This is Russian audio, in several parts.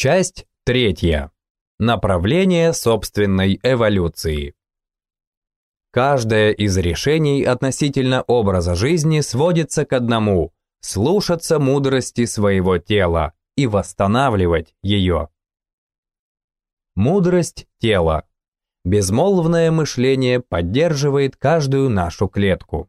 Часть третья. Направление собственной эволюции. Каждое из решений относительно образа жизни сводится к одному – слушаться мудрости своего тела и восстанавливать ее. Мудрость тела. Безмолвное мышление поддерживает каждую нашу клетку.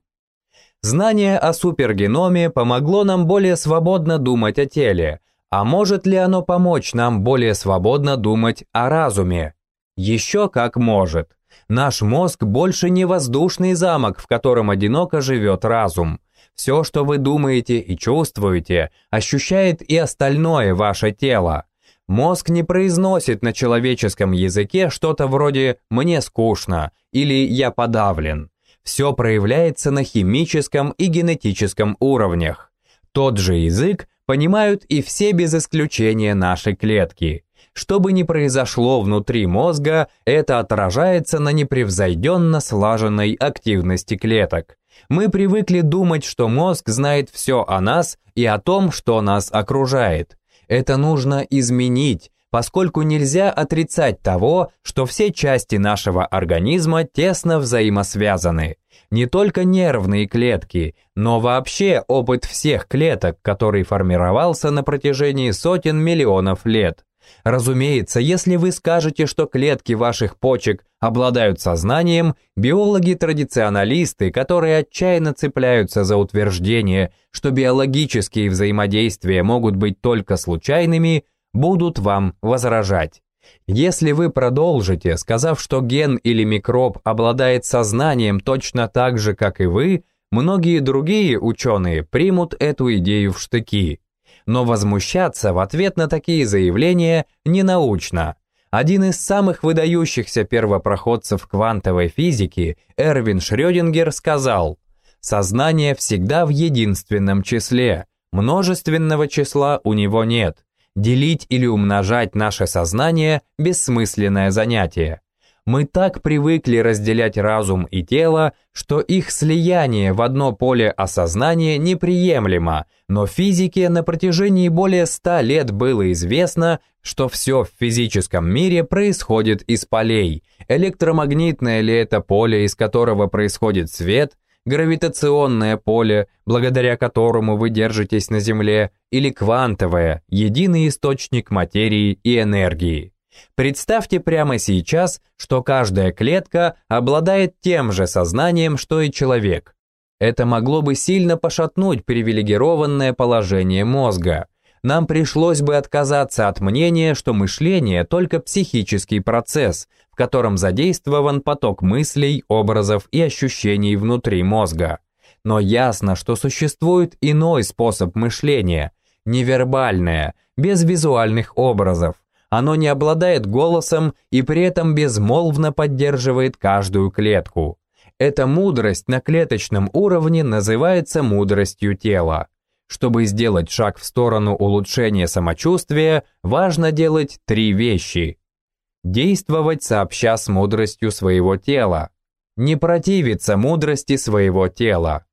Знание о супергеноме помогло нам более свободно думать о теле, а может ли оно помочь нам более свободно думать о разуме? Еще как может. Наш мозг больше не воздушный замок, в котором одиноко живет разум. Все, что вы думаете и чувствуете, ощущает и остальное ваше тело. Мозг не произносит на человеческом языке что-то вроде «мне скучно» или «я подавлен». Все проявляется на химическом и генетическом уровнях. Тот же язык понимают и все без исключения наши клетки. Что бы ни произошло внутри мозга, это отражается на непревзойденно слаженной активности клеток. Мы привыкли думать, что мозг знает все о нас и о том, что нас окружает. Это нужно изменить, поскольку нельзя отрицать того, что все части нашего организма тесно взаимосвязаны не только нервные клетки, но вообще опыт всех клеток, который формировался на протяжении сотен миллионов лет. Разумеется, если вы скажете, что клетки ваших почек обладают сознанием, биологи-традиционалисты, которые отчаянно цепляются за утверждение, что биологические взаимодействия могут быть только случайными, будут вам возражать. Если вы продолжите, сказав, что ген или микроб обладает сознанием точно так же, как и вы, многие другие ученые примут эту идею в штыки. Но возмущаться в ответ на такие заявления не научно. Один из самых выдающихся первопроходцев квантовой физики, Эрвин Шрёдингер, сказал, «Сознание всегда в единственном числе, множественного числа у него нет, Делить или умножать наше сознание – бессмысленное занятие. Мы так привыкли разделять разум и тело, что их слияние в одно поле осознания неприемлемо, но физике на протяжении более ста лет было известно, что все в физическом мире происходит из полей. Электромагнитное ли это поле, из которого происходит свет – гравитационное поле, благодаря которому вы держитесь на Земле, или квантовое, единый источник материи и энергии. Представьте прямо сейчас, что каждая клетка обладает тем же сознанием, что и человек. Это могло бы сильно пошатнуть привилегированное положение мозга. Нам пришлось бы отказаться от мнения, что мышление только психический процесс, котором задействован поток мыслей, образов и ощущений внутри мозга. Но ясно, что существует иной способ мышления, невербальное, без визуальных образов. Оно не обладает голосом и при этом безмолвно поддерживает каждую клетку. Эта мудрость на клеточном уровне называется мудростью тела. Чтобы сделать шаг в сторону улучшения самочувствия, важно делать три вещи. Действовать сообща с мудростью своего тела. Не противиться мудрости своего тела.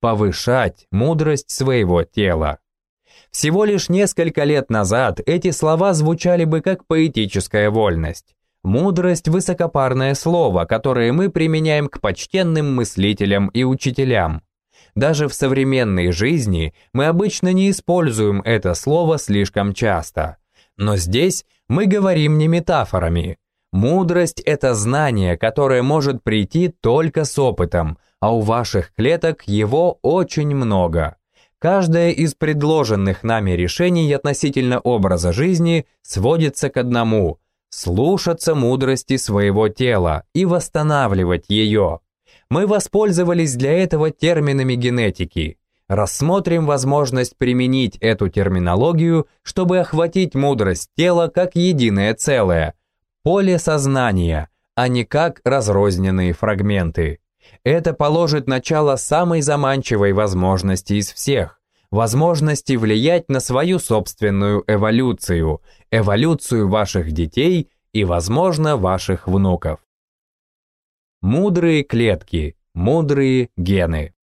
Повышать мудрость своего тела. Всего лишь несколько лет назад эти слова звучали бы как поэтическая вольность. Мудрость – высокопарное слово, которое мы применяем к почтенным мыслителям и учителям. Даже в современной жизни мы обычно не используем это слово слишком часто. Но здесь мы говорим не метафорами. Мудрость – это знание, которое может прийти только с опытом, а у ваших клеток его очень много. Каждое из предложенных нами решений относительно образа жизни сводится к одному – слушаться мудрости своего тела и восстанавливать ее. Мы воспользовались для этого терминами генетики – рассмотрим возможность применить эту терминологию, чтобы охватить мудрость тела как единое целое, поле сознания, а не как разрозненные фрагменты. Это положит начало самой заманчивой возможности из всех, возможности влиять на свою собственную эволюцию, эволюцию ваших детей и, возможно, ваших внуков. Мудрые клетки, мудрые гены.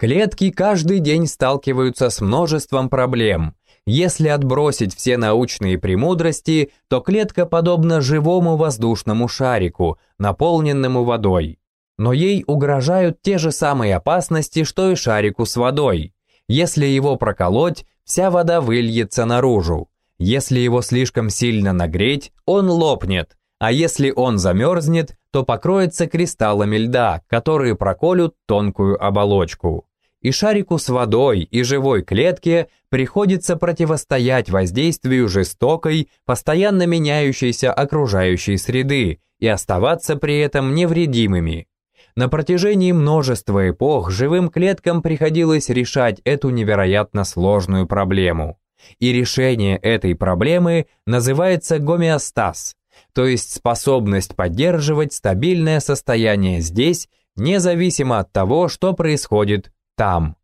Клетки каждый день сталкиваются с множеством проблем. Если отбросить все научные премудрости, то клетка подобна живому воздушному шарику, наполненному водой. Но ей угрожают те же самые опасности, что и шарику с водой. Если его проколоть, вся вода выльется наружу. Если его слишком сильно нагреть, он лопнет, а если он замерзнет, то покроется кристаллами льда, которые проколют тонкую оболочку. И шарику с водой, и живой клетке приходится противостоять воздействию жестокой, постоянно меняющейся окружающей среды и оставаться при этом невредимыми. На протяжении множества эпох живым клеткам приходилось решать эту невероятно сложную проблему. И решение этой проблемы называется гомеостаз, то есть способность поддерживать стабильное состояние здесь, независимо от того, что происходит там.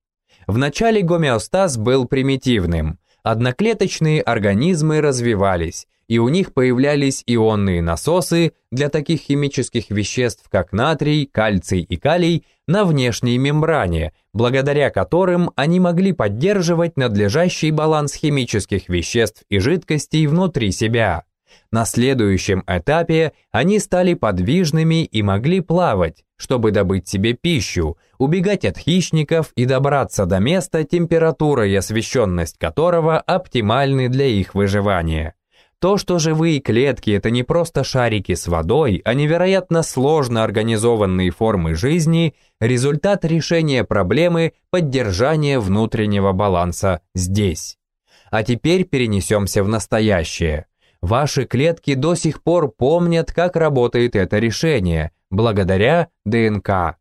Вначале гомеостаз был примитивным. Одноклеточные организмы развивались, и у них появлялись ионные насосы для таких химических веществ, как натрий, кальций и калий, на внешней мембране, благодаря которым они могли поддерживать надлежащий баланс химических веществ и жидкостей внутри себя. На следующем этапе они стали подвижными и могли плавать, чтобы добыть себе пищу, убегать от хищников и добраться до места, температура и освещенность которого оптимальны для их выживания. То, что живые клетки – это не просто шарики с водой, а невероятно сложно организованные формы жизни – результат решения проблемы поддержания внутреннего баланса здесь. А теперь перенесемся в настоящее. Ваши клетки до сих пор помнят, как работает это решение, благодаря ДНК.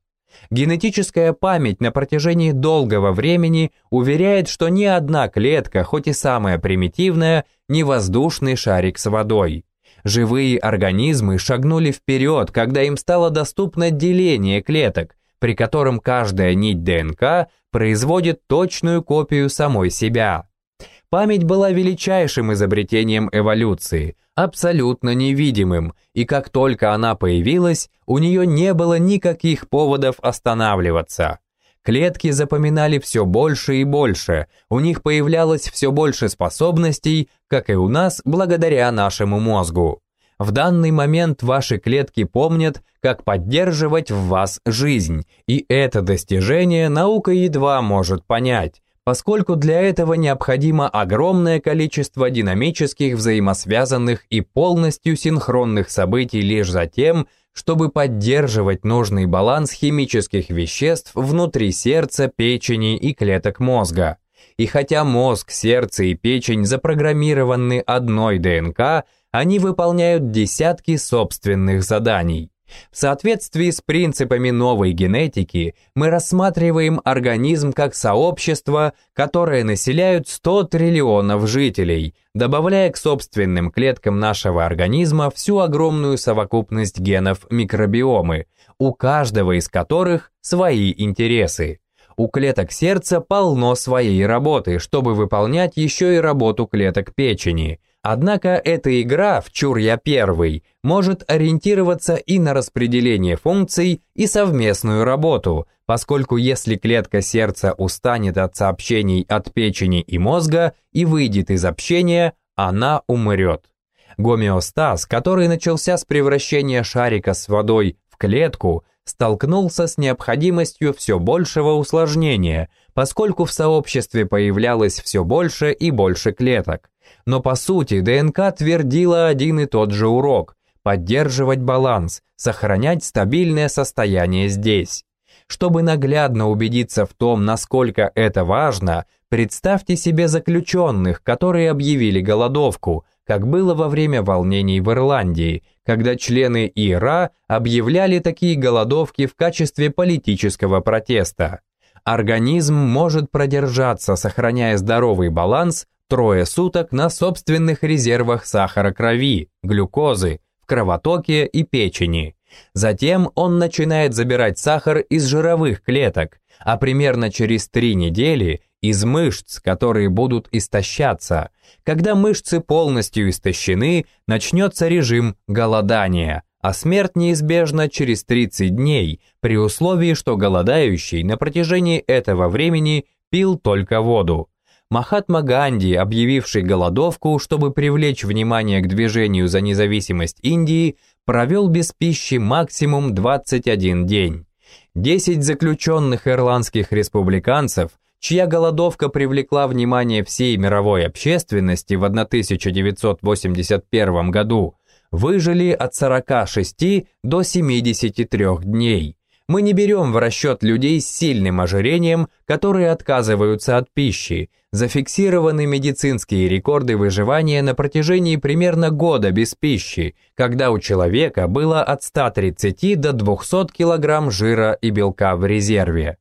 Генетическая память на протяжении долгого времени уверяет, что ни одна клетка, хоть и самая примитивная, не воздушный шарик с водой. Живые организмы шагнули вперед, когда им стало доступно деление клеток, при котором каждая нить ДНК производит точную копию самой себя. Память была величайшим изобретением эволюции, абсолютно невидимым, и как только она появилась, у нее не было никаких поводов останавливаться. Клетки запоминали все больше и больше, у них появлялось все больше способностей, как и у нас, благодаря нашему мозгу. В данный момент ваши клетки помнят, как поддерживать в вас жизнь, и это достижение наука едва может понять, поскольку для этого необходимо огромное количество динамических, взаимосвязанных и полностью синхронных событий лишь за тем, чтобы поддерживать нужный баланс химических веществ внутри сердца, печени и клеток мозга. И хотя мозг, сердце и печень запрограммированы одной ДНК, они выполняют десятки собственных заданий. В соответствии с принципами новой генетики мы рассматриваем организм как сообщество, которое населяют 100 триллионов жителей, добавляя к собственным клеткам нашего организма всю огромную совокупность генов микробиомы, у каждого из которых свои интересы. У клеток сердца полно своей работы, чтобы выполнять еще и работу клеток печени – Однако эта игра в «Чур я первый» может ориентироваться и на распределение функций, и совместную работу, поскольку если клетка сердца устанет от сообщений от печени и мозга и выйдет из общения, она умрет. Гомеостаз, который начался с превращения шарика с водой в клетку, столкнулся с необходимостью все большего усложнения, поскольку в сообществе появлялось все больше и больше клеток. Но по сути ДНК твердила один и тот же урок – поддерживать баланс, сохранять стабильное состояние здесь. Чтобы наглядно убедиться в том, насколько это важно, представьте себе заключенных, которые объявили голодовку, как было во время волнений в Ирландии, когда члены ИРА объявляли такие голодовки в качестве политического протеста. Организм может продержаться, сохраняя здоровый баланс, трое суток на собственных резервах сахара крови, глюкозы, в кровотоке и печени. Затем он начинает забирать сахар из жировых клеток, а примерно через три недели из мышц, которые будут истощаться. Когда мышцы полностью истощены, начнется режим голодания, а смерть неизбежна через 30 дней, при условии, что голодающий на протяжении этого времени пил только воду. Махатма Ганди, объявивший голодовку, чтобы привлечь внимание к движению за независимость Индии, провел без пищи максимум 21 день. 10 заключенных ирландских республиканцев, чья голодовка привлекла внимание всей мировой общественности в 1981 году, выжили от 46 до 73 дней. Мы не берем в расчет людей с сильным ожирением, которые отказываются от пищи. Зафиксированы медицинские рекорды выживания на протяжении примерно года без пищи, когда у человека было от 130 до 200 кг жира и белка в резерве.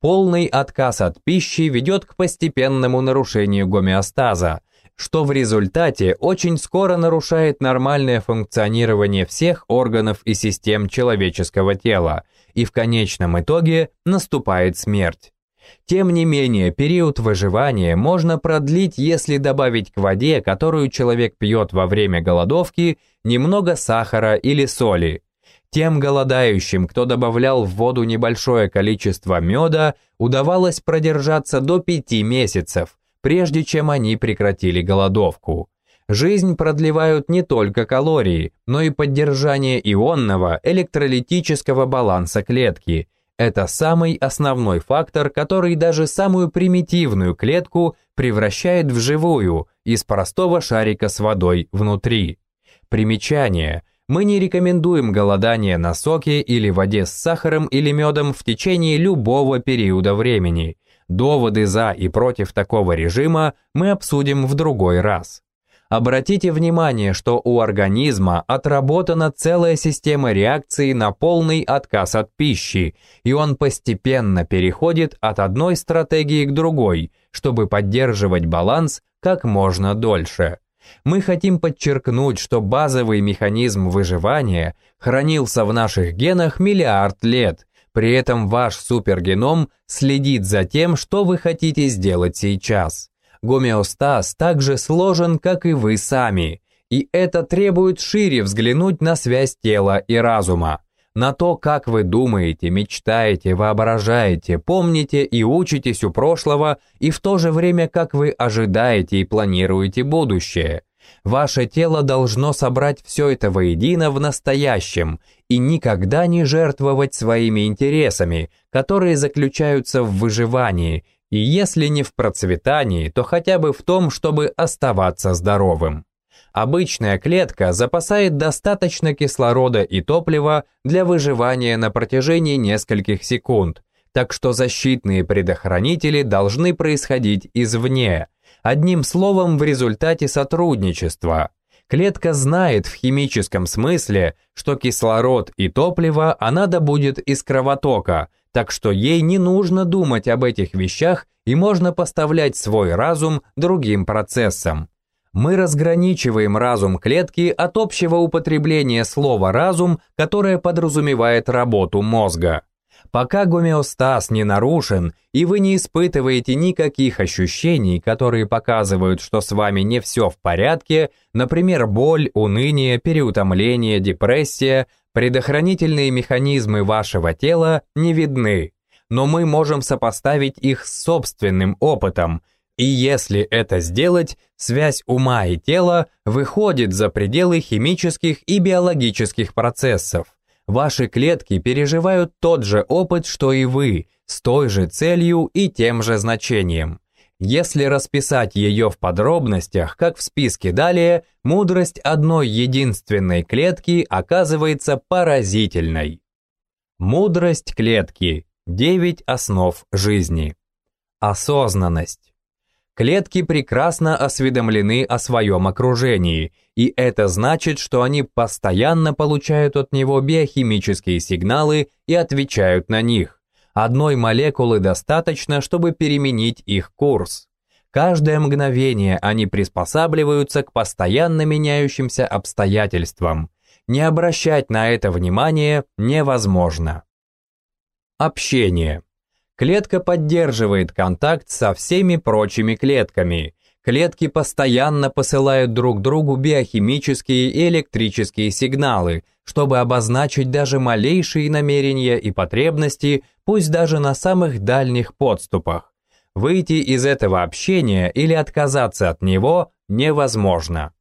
Полный отказ от пищи ведет к постепенному нарушению гомеостаза, что в результате очень скоро нарушает нормальное функционирование всех органов и систем человеческого тела, и в конечном итоге наступает смерть. Тем не менее, период выживания можно продлить, если добавить к воде, которую человек пьет во время голодовки, немного сахара или соли. Тем голодающим, кто добавлял в воду небольшое количество меда, удавалось продержаться до 5 месяцев, прежде чем они прекратили голодовку. Жизнь продлевают не только калории, но и поддержание ионного электролитического баланса клетки. Это самый основной фактор, который даже самую примитивную клетку превращает в живую из простого шарика с водой внутри. Примечание. Мы не рекомендуем голодание на соке или воде с сахаром или медом в течение любого периода времени – Доводы за и против такого режима мы обсудим в другой раз. Обратите внимание, что у организма отработана целая система реакций на полный отказ от пищи, и он постепенно переходит от одной стратегии к другой, чтобы поддерживать баланс как можно дольше. Мы хотим подчеркнуть, что базовый механизм выживания хранился в наших генах миллиард лет, при этом ваш супергеном следит за тем, что вы хотите сделать сейчас. Гомеостаз также сложен, как и вы сами, и это требует шире взглянуть на связь тела и разума, на то, как вы думаете, мечтаете, воображаете, помните и учитесь у прошлого, и в то же время, как вы ожидаете и планируете будущее – Ваше тело должно собрать все это воедино в настоящем и никогда не жертвовать своими интересами, которые заключаются в выживании, и если не в процветании, то хотя бы в том, чтобы оставаться здоровым. Обычная клетка запасает достаточно кислорода и топлива для выживания на протяжении нескольких секунд, так что защитные предохранители должны происходить извне – Одним словом, в результате сотрудничества. Клетка знает в химическом смысле, что кислород и топливо она добудет из кровотока, так что ей не нужно думать об этих вещах и можно поставлять свой разум другим процессам. Мы разграничиваем разум клетки от общего употребления слова «разум», которое подразумевает работу мозга. Пока гомеостаз не нарушен, и вы не испытываете никаких ощущений, которые показывают, что с вами не все в порядке, например, боль, уныние, переутомление, депрессия, предохранительные механизмы вашего тела не видны. Но мы можем сопоставить их с собственным опытом, и если это сделать, связь ума и тела выходит за пределы химических и биологических процессов. Ваши клетки переживают тот же опыт, что и вы, с той же целью и тем же значением. Если расписать ее в подробностях, как в списке далее, мудрость одной единственной клетки оказывается поразительной. Мудрость клетки. Девять основ жизни. Осознанность. Клетки прекрасно осведомлены о своем окружении, и это значит, что они постоянно получают от него биохимические сигналы и отвечают на них. Одной молекулы достаточно, чтобы переменить их курс. Каждое мгновение они приспосабливаются к постоянно меняющимся обстоятельствам. Не обращать на это внимание невозможно. Общение. Клетка поддерживает контакт со всеми прочими клетками. Клетки постоянно посылают друг другу биохимические и электрические сигналы, чтобы обозначить даже малейшие намерения и потребности, пусть даже на самых дальних подступах. Выйти из этого общения или отказаться от него невозможно.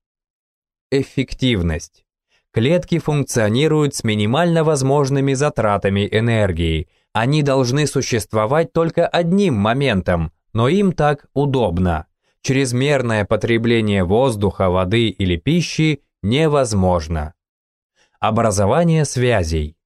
Эффективность. Клетки функционируют с минимально возможными затратами энергии. Они должны существовать только одним моментом, но им так удобно. Чрезмерное потребление воздуха, воды или пищи невозможно. Образование связей.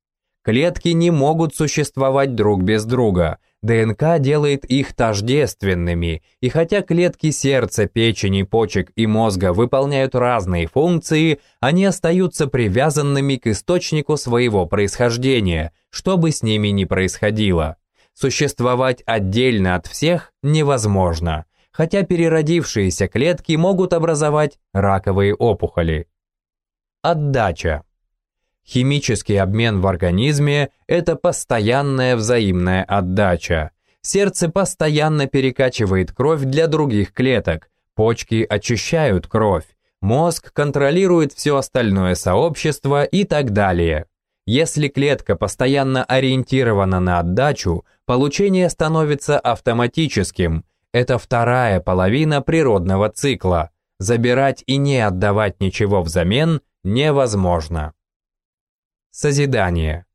Клетки не могут существовать друг без друга. ДНК делает их тождественными, и хотя клетки сердца, печени, почек и мозга выполняют разные функции, они остаются привязанными к источнику своего происхождения, что бы с ними ни происходило. Существовать отдельно от всех невозможно, хотя переродившиеся клетки могут образовать раковые опухоли. Отдача. Химический обмен в организме – это постоянная взаимная отдача. Сердце постоянно перекачивает кровь для других клеток, почки очищают кровь, мозг контролирует все остальное сообщество и так далее. Если клетка постоянно ориентирована на отдачу, получение становится автоматическим. Это вторая половина природного цикла. Забирать и не отдавать ничего взамен невозможно. Созидание.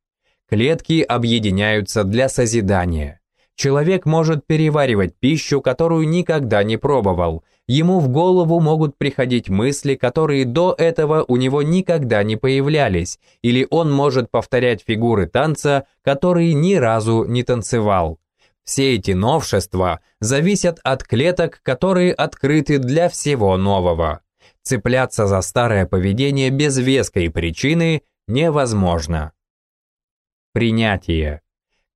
Клетки объединяются для созидания. Человек может переваривать пищу, которую никогда не пробовал. Ему в голову могут приходить мысли, которые до этого у него никогда не появлялись, или он может повторять фигуры танца, которые ни разу не танцевал. Все эти новшества зависят от клеток, которые открыты для всего нового. Цепляться за старое поведение без веской причины невозможно. Принятие.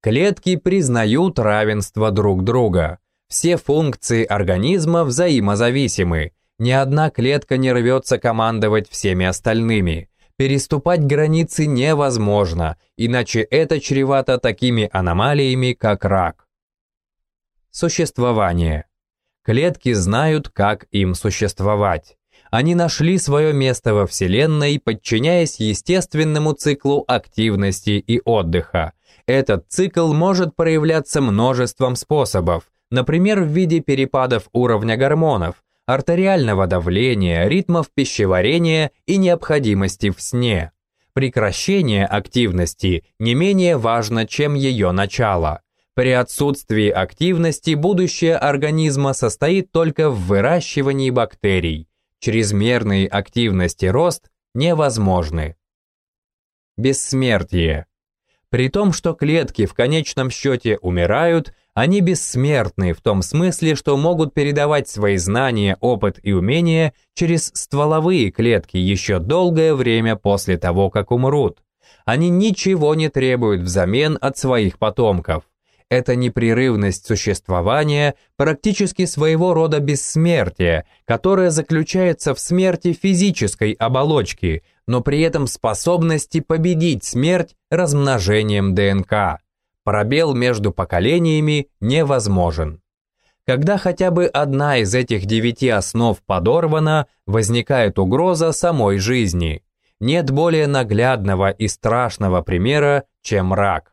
Клетки признают равенство друг друга. Все функции организма взаимозависимы. Ни одна клетка не рвется командовать всеми остальными. Переступать границы невозможно, иначе это чревато такими аномалиями, как рак. Существование. Клетки знают, как им существовать они нашли свое место во Вселенной, подчиняясь естественному циклу активности и отдыха. Этот цикл может проявляться множеством способов, например, в виде перепадов уровня гормонов, артериального давления, ритмов пищеварения и необходимости в сне. Прекращение активности не менее важно, чем ее начало. При отсутствии активности будущее организма состоит только в выращивании бактерий чрезмерной активности рост невозможны. Бессмертие. При том, что клетки в конечном счете умирают, они бессмертны в том смысле, что могут передавать свои знания, опыт и умения через стволовые клетки еще долгое время после того, как умрут. Они ничего не требуют взамен от своих потомков. Эта непрерывность существования практически своего рода бессмертие, которое заключается в смерти физической оболочки, но при этом способности победить смерть размножением ДНК. Пробел между поколениями невозможен. Когда хотя бы одна из этих девяти основ подорвана, возникает угроза самой жизни. Нет более наглядного и страшного примера, чем рак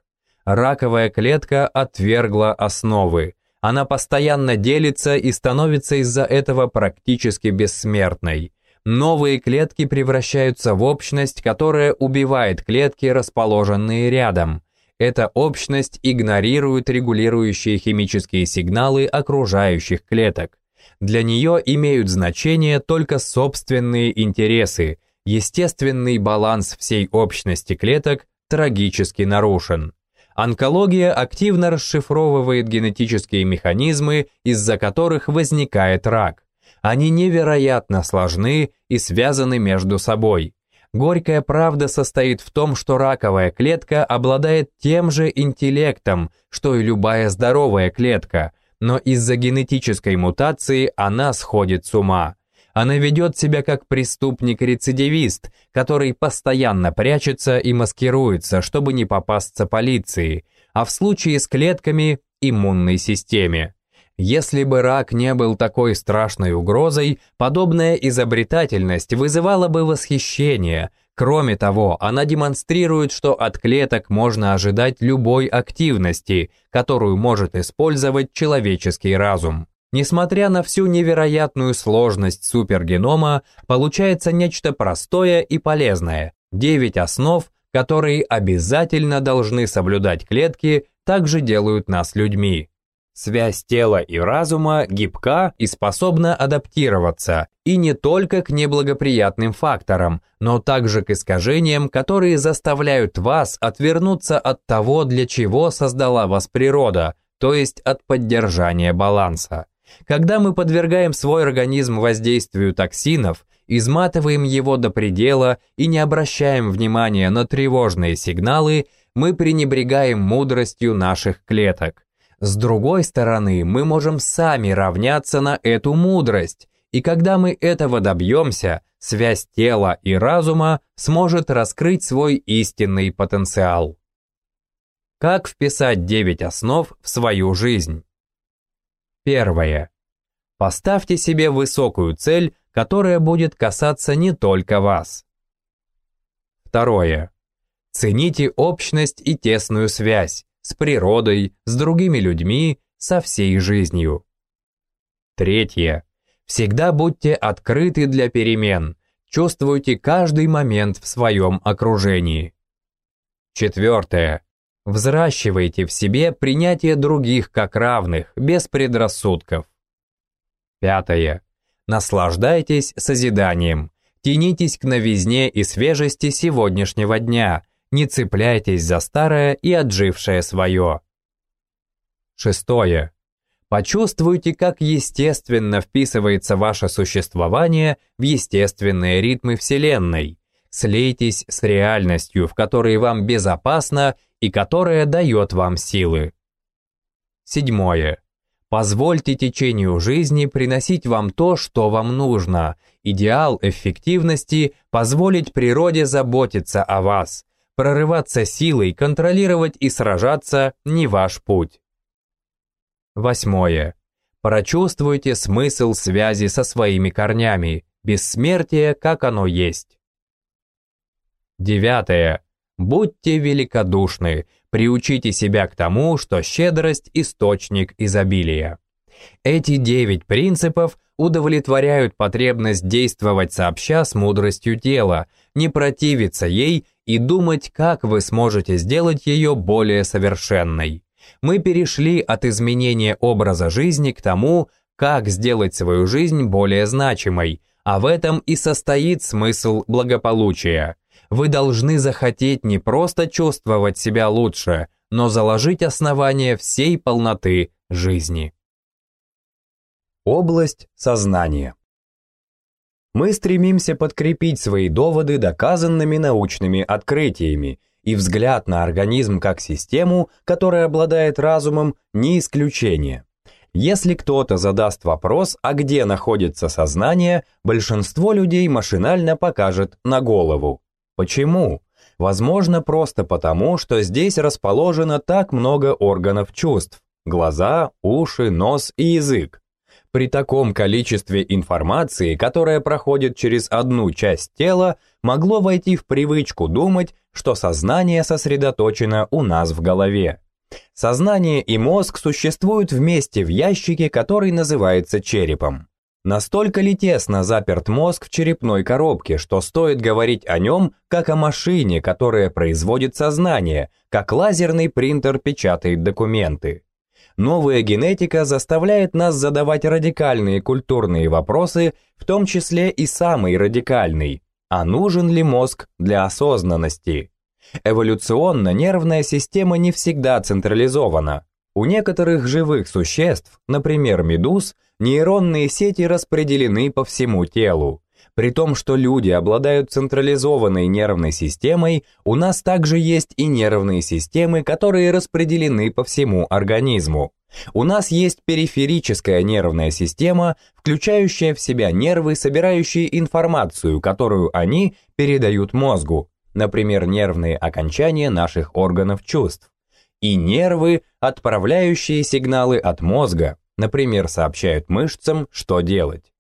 раковая клетка отвергла основы. Она постоянно делится и становится из-за этого практически бессмертной. Новые клетки превращаются в общность, которая убивает клетки, расположенные рядом. Эта общность игнорирует регулирующие химические сигналы окружающих клеток. Для нее имеют значение только собственные интересы. Естественный баланс всей общности клеток трагически нарушен. Онкология активно расшифровывает генетические механизмы, из-за которых возникает рак. Они невероятно сложны и связаны между собой. Горькая правда состоит в том, что раковая клетка обладает тем же интеллектом, что и любая здоровая клетка, но из-за генетической мутации она сходит с ума. Она ведет себя как преступник-рецидивист, который постоянно прячется и маскируется, чтобы не попасться полиции, а в случае с клетками – иммунной системе. Если бы рак не был такой страшной угрозой, подобная изобретательность вызывала бы восхищение. Кроме того, она демонстрирует, что от клеток можно ожидать любой активности, которую может использовать человеческий разум. Несмотря на всю невероятную сложность супергенома, получается нечто простое и полезное. Девять основ, которые обязательно должны соблюдать клетки, также делают нас людьми. Связь тела и разума гибка и способна адаптироваться, и не только к неблагоприятным факторам, но также к искажениям, которые заставляют вас отвернуться от того, для чего создала вас природа, то есть от поддержания баланса. Когда мы подвергаем свой организм воздействию токсинов, изматываем его до предела и не обращаем внимания на тревожные сигналы, мы пренебрегаем мудростью наших клеток. С другой стороны, мы можем сами равняться на эту мудрость, и когда мы этого добьемся, связь тела и разума сможет раскрыть свой истинный потенциал. Как вписать 9 основ в свою жизнь? Первое. Поставьте себе высокую цель, которая будет касаться не только вас. Второе. Цените общность и тесную связь с природой, с другими людьми, со всей жизнью. Третье. Всегда будьте открыты для перемен, чувствуйте каждый момент в своем окружении. Четвертое. Взращивайте в себе принятие других как равных, без предрассудков. Пятое. Наслаждайтесь созиданием, тянитесь к новизне и свежести сегодняшнего дня – не цепляйтесь за старое и отжившее свое. Шестое. Почувствуйте, как естественно вписывается ваше существование в естественные ритмы Вселенной. Слейтесь с реальностью, в которой вам безопасно и которая дает вам силы. Седьмое. Позвольте течению жизни приносить вам то, что вам нужно. Идеал эффективности – позволить природе заботиться о вас, Прорываться силой, контролировать и сражаться – не ваш путь. Восьмое. Прочувствуйте смысл связи со своими корнями, бессмертие, как оно есть. Девятое. Будьте великодушны, приучите себя к тому, что щедрость – источник изобилия. Эти девять принципов удовлетворяют потребность действовать сообща с мудростью тела, не противиться ей и думать, как вы сможете сделать ее более совершенной. Мы перешли от изменения образа жизни к тому, как сделать свою жизнь более значимой, а в этом и состоит смысл благополучия. Вы должны захотеть не просто чувствовать себя лучше, но заложить основание всей полноты жизни. Область сознания мы стремимся подкрепить свои доводы доказанными научными открытиями, и взгляд на организм как систему, которая обладает разумом, не исключение. Если кто-то задаст вопрос, а где находится сознание, большинство людей машинально покажет на голову. Почему? Возможно, просто потому, что здесь расположено так много органов чувств – глаза, уши, нос и язык. При таком количестве информации, которая проходит через одну часть тела, могло войти в привычку думать, что сознание сосредоточено у нас в голове. Сознание и мозг существуют вместе в ящике, который называется черепом. Настолько ли тесно заперт мозг в черепной коробке, что стоит говорить о нем как о машине, которая производит сознание, как лазерный принтер печатает документы. Новая генетика заставляет нас задавать радикальные культурные вопросы, в том числе и самый радикальный. А нужен ли мозг для осознанности? Эволюционно нервная система не всегда централизована. У некоторых живых существ, например, медуз, нейронные сети распределены по всему телу. При том, что люди обладают централизованной нервной системой, у нас также есть и нервные системы, которые распределены по всему организму. У нас есть периферическая нервная система, включающая в себя нервы, собирающие информацию, которую они передают мозгу, например, нервные окончания наших органов чувств, и нервы, отправляющие сигналы от мозга, например, сообщают мышцам, что делать.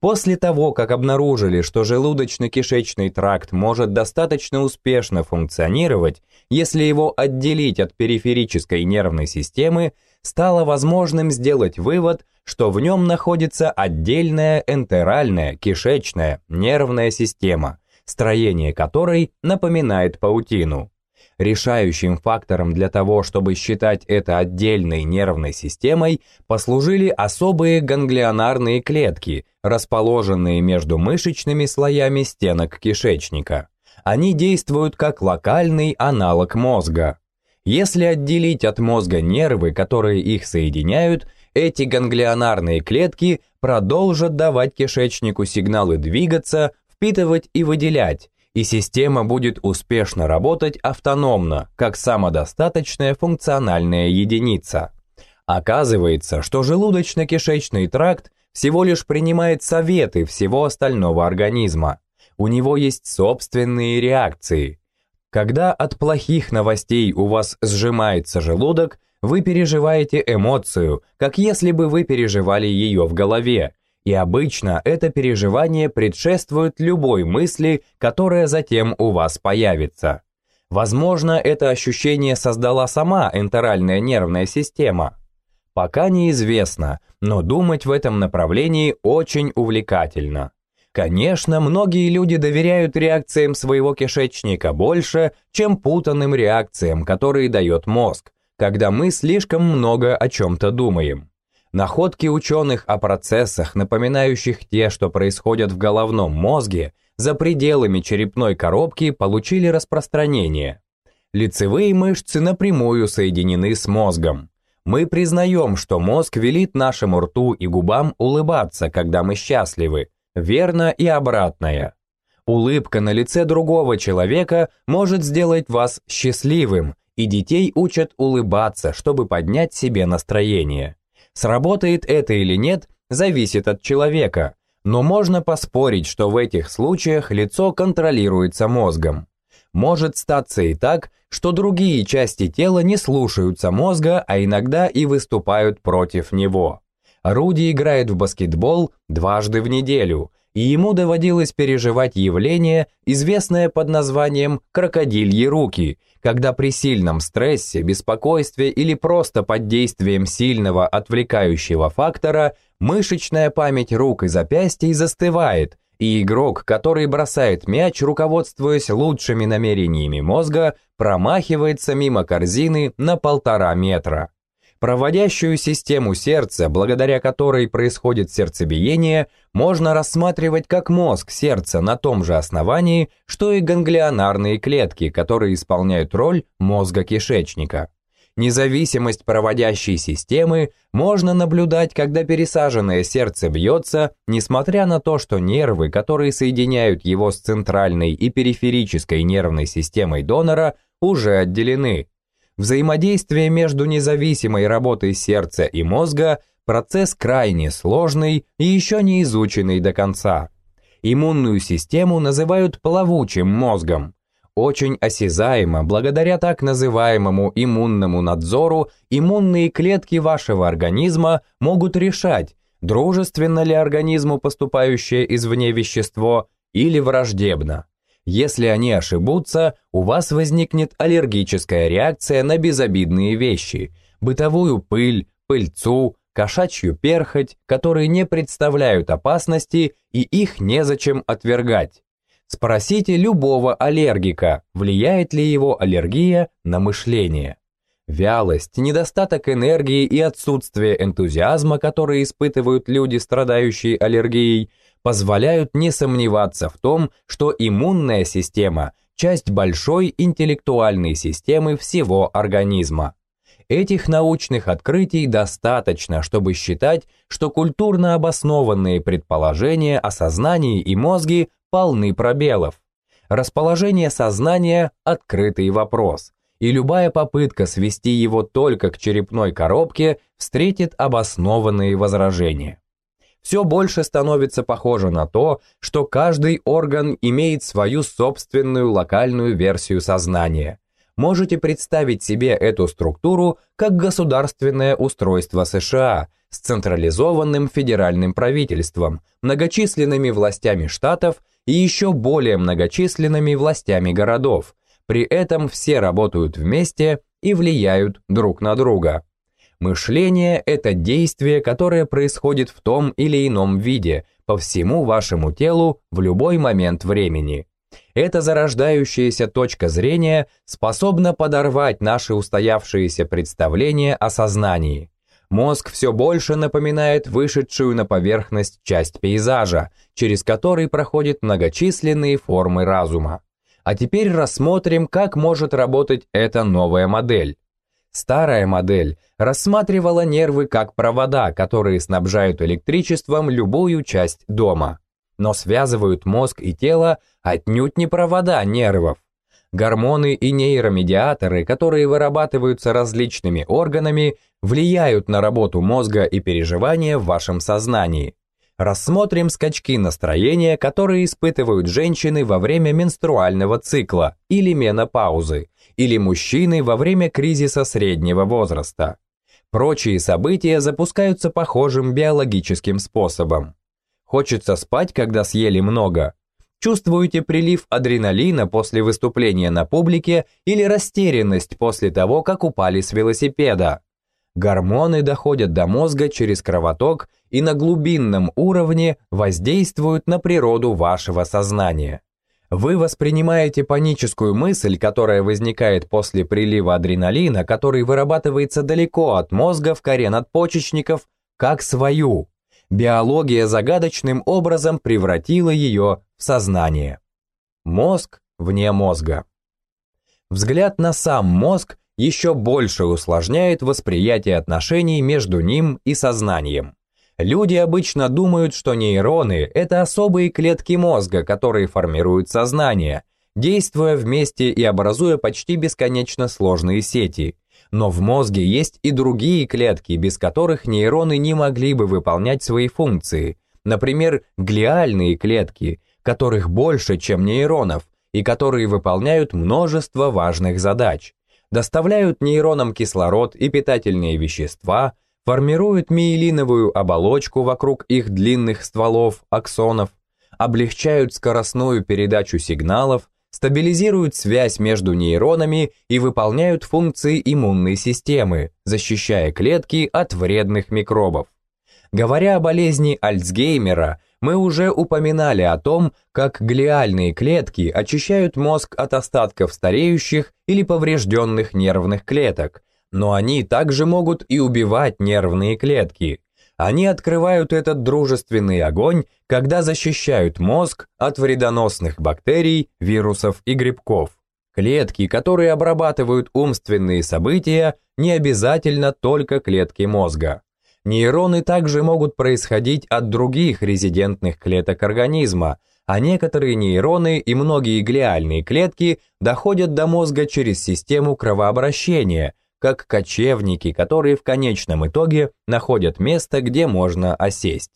После того, как обнаружили, что желудочно-кишечный тракт может достаточно успешно функционировать, если его отделить от периферической нервной системы, стало возможным сделать вывод, что в нем находится отдельная энтеральная кишечная нервная система, строение которой напоминает паутину. Решающим фактором для того, чтобы считать это отдельной нервной системой, послужили особые ганглионарные клетки, расположенные между мышечными слоями стенок кишечника. Они действуют как локальный аналог мозга. Если отделить от мозга нервы, которые их соединяют, эти ганглионарные клетки продолжат давать кишечнику сигналы двигаться, впитывать и выделять, и система будет успешно работать автономно, как самодостаточная функциональная единица. Оказывается, что желудочно-кишечный тракт всего лишь принимает советы всего остального организма. У него есть собственные реакции. Когда от плохих новостей у вас сжимается желудок, вы переживаете эмоцию, как если бы вы переживали ее в голове, и обычно это переживание предшествует любой мысли, которая затем у вас появится. Возможно, это ощущение создала сама энтеральная нервная система. Пока неизвестно, но думать в этом направлении очень увлекательно. Конечно, многие люди доверяют реакциям своего кишечника больше, чем путанным реакциям, которые дает мозг, когда мы слишком много о чем-то думаем. Находки ученых о процессах, напоминающих те, что происходят в головном мозге, за пределами черепной коробки получили распространение. Лицевые мышцы напрямую соединены с мозгом. Мы признаем, что мозг велит нашему рту и губам улыбаться, когда мы счастливы, верно и обратное. Улыбка на лице другого человека может сделать вас счастливым, и детей учат улыбаться, чтобы поднять себе настроение. Сработает это или нет, зависит от человека, но можно поспорить, что в этих случаях лицо контролируется мозгом. Может статься и так, что другие части тела не слушаются мозга, а иногда и выступают против него. Руди играет в баскетбол дважды в неделю, и ему доводилось переживать явление, известное под названием «крокодильи руки», когда при сильном стрессе, беспокойстве или просто под действием сильного отвлекающего фактора мышечная память рук и запястий застывает, и игрок, который бросает мяч, руководствуясь лучшими намерениями мозга, промахивается мимо корзины на полтора метра. Проводящую систему сердца, благодаря которой происходит сердцебиение, можно рассматривать как мозг сердца на том же основании, что и ганглионарные клетки, которые исполняют роль мозга кишечника. Независимость проводящей системы можно наблюдать, когда пересаженное сердце бьется, несмотря на то, что нервы, которые соединяют его с центральной и периферической нервной системой донора, уже отделены. Взаимодействие между независимой работой сердца и мозга – процесс крайне сложный и еще не изученный до конца. Иммунную систему называют плавучим мозгом. Очень осязаемо, благодаря так называемому иммунному надзору, иммунные клетки вашего организма могут решать, дружественно ли организму поступающее извне вещество или враждебно. Если они ошибутся, у вас возникнет аллергическая реакция на безобидные вещи, бытовую пыль, пыльцу, кошачью перхоть, которые не представляют опасности и их незачем отвергать. Спросите любого аллергика, влияет ли его аллергия на мышление. Вялость, недостаток энергии и отсутствие энтузиазма, которые испытывают люди, страдающие аллергией, позволяют не сомневаться в том, что иммунная система – часть большой интеллектуальной системы всего организма. Этих научных открытий достаточно, чтобы считать, что культурно обоснованные предположения о сознании и мозге полны пробелов. Расположение сознания – открытый вопрос, и любая попытка свести его только к черепной коробке встретит обоснованные возражения все больше становится похоже на то, что каждый орган имеет свою собственную локальную версию сознания. можете представить себе эту структуру как государственное устройство США с централизованным федеральным правительством, многочисленными властями штатов и еще более многочисленными властями городов. При этом все работают вместе и влияют друг на друга. Мышление – это действие, которое происходит в том или ином виде, по всему вашему телу в любой момент времени. Эта зарождающаяся точка зрения способна подорвать наши устоявшиеся представления о сознании. Мозг все больше напоминает вышедшую на поверхность часть пейзажа, через который проходят многочисленные формы разума. А теперь рассмотрим, как может работать эта новая модель. Старая модель рассматривала нервы как провода, которые снабжают электричеством любую часть дома. Но связывают мозг и тело отнюдь не провода нервов. Гормоны и нейромедиаторы, которые вырабатываются различными органами, влияют на работу мозга и переживания в вашем сознании. Рассмотрим скачки настроения, которые испытывают женщины во время менструального цикла или менопаузы, или мужчины во время кризиса среднего возраста. Прочие события запускаются похожим биологическим способом. Хочется спать, когда съели много. Чувствуете прилив адреналина после выступления на публике или растерянность после того, как упали с велосипеда. Гормоны доходят до мозга через кровоток и на глубинном уровне воздействуют на природу вашего сознания. Вы воспринимаете паническую мысль, которая возникает после прилива адреналина, который вырабатывается далеко от мозга в коре надпочечников, как свою. Биология загадочным образом превратила ее в сознание. Мозг вне мозга. Взгляд на сам мозг еще больше усложняет восприятие отношений между ним и сознанием. Люди обычно думают, что нейроны – это особые клетки мозга, которые формируют сознание, действуя вместе и образуя почти бесконечно сложные сети. Но в мозге есть и другие клетки, без которых нейроны не могли бы выполнять свои функции. Например, глиальные клетки, которых больше, чем нейронов, и которые выполняют множество важных задач. Доставляют нейронам кислород и питательные вещества – формируют миелиновую оболочку вокруг их длинных стволов, аксонов, облегчают скоростную передачу сигналов, стабилизируют связь между нейронами и выполняют функции иммунной системы, защищая клетки от вредных микробов. Говоря о болезни Альцгеймера, мы уже упоминали о том, как глиальные клетки очищают мозг от остатков стареющих или поврежденных нервных клеток, но они также могут и убивать нервные клетки. Они открывают этот дружественный огонь, когда защищают мозг от вредоносных бактерий, вирусов и грибков. Клетки, которые обрабатывают умственные события, не обязательно только клетки мозга. Нейроны также могут происходить от других резидентных клеток организма, а некоторые нейроны и многие глиальные клетки доходят до мозга через систему кровообращения – как кочевники, которые в конечном итоге находят место, где можно осесть.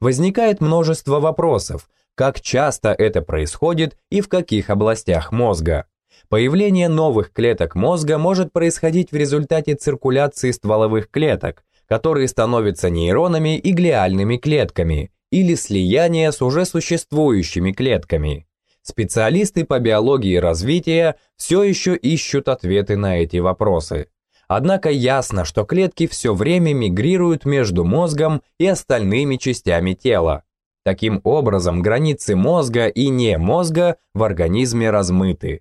Возникает множество вопросов, как часто это происходит и в каких областях мозга. Появление новых клеток мозга может происходить в результате циркуляции стволовых клеток, которые становятся нейронами и глиальными клетками, или слияния с уже существующими клетками. Специалисты по биологии развития все еще ищут ответы на эти вопросы. Однако ясно, что клетки все время мигрируют между мозгом и остальными частями тела. Таким образом, границы мозга и не мозга в организме размыты.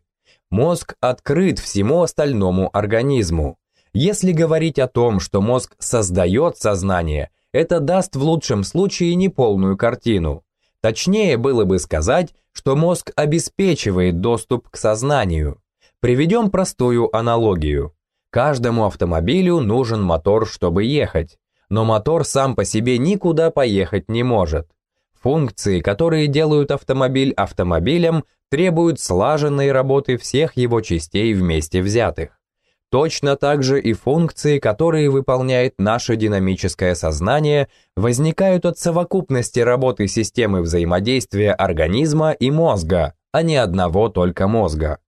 Мозг открыт всему остальному организму. Если говорить о том, что мозг создает сознание, это даст в лучшем случае неполную картину. Точнее было бы сказать, что мозг обеспечивает доступ к сознанию. Приведем простую аналогию. Каждому автомобилю нужен мотор, чтобы ехать, но мотор сам по себе никуда поехать не может. Функции, которые делают автомобиль автомобилем, требуют слаженной работы всех его частей вместе взятых. Точно так же и функции, которые выполняет наше динамическое сознание, возникают от совокупности работы системы взаимодействия организма и мозга, а не одного только мозга.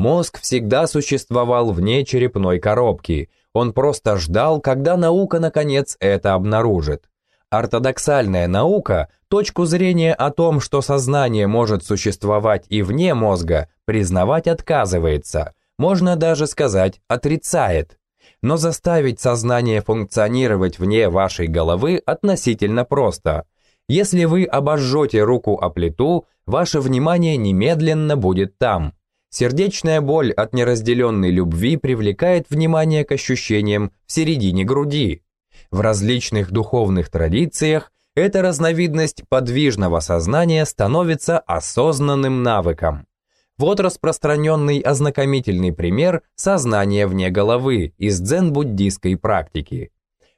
Мозг всегда существовал вне черепной коробки, он просто ждал, когда наука наконец это обнаружит. Ортодоксальная наука точку зрения о том, что сознание может существовать и вне мозга, признавать отказывается, можно даже сказать отрицает. Но заставить сознание функционировать вне вашей головы относительно просто. Если вы обожжете руку о плиту, ваше внимание немедленно будет там. Сердечная боль от неразделенной любви привлекает внимание к ощущениям в середине груди. В различных духовных традициях эта разновидность подвижного сознания становится осознанным навыком. Вот распространенный ознакомительный пример сознания вне головы из дзен-буддийской практики.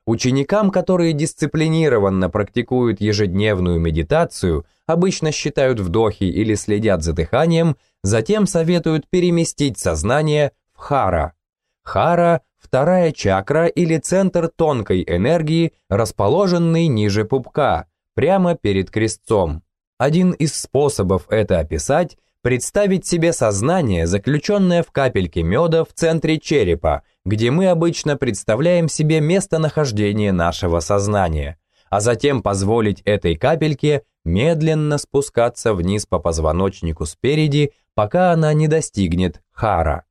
Ученикам, которые дисциплинированно практикуют ежедневную медитацию, обычно считают вдохи или следят за дыханием, затем советуют переместить сознание в хара. Хара – вторая чакра или центр тонкой энергии, расположенный ниже пупка, прямо перед крестцом. Один из способов это описать Представить себе сознание, заключенное в капельке меда в центре черепа, где мы обычно представляем себе местонахождение нашего сознания, а затем позволить этой капельке медленно спускаться вниз по позвоночнику спереди, пока она не достигнет хара.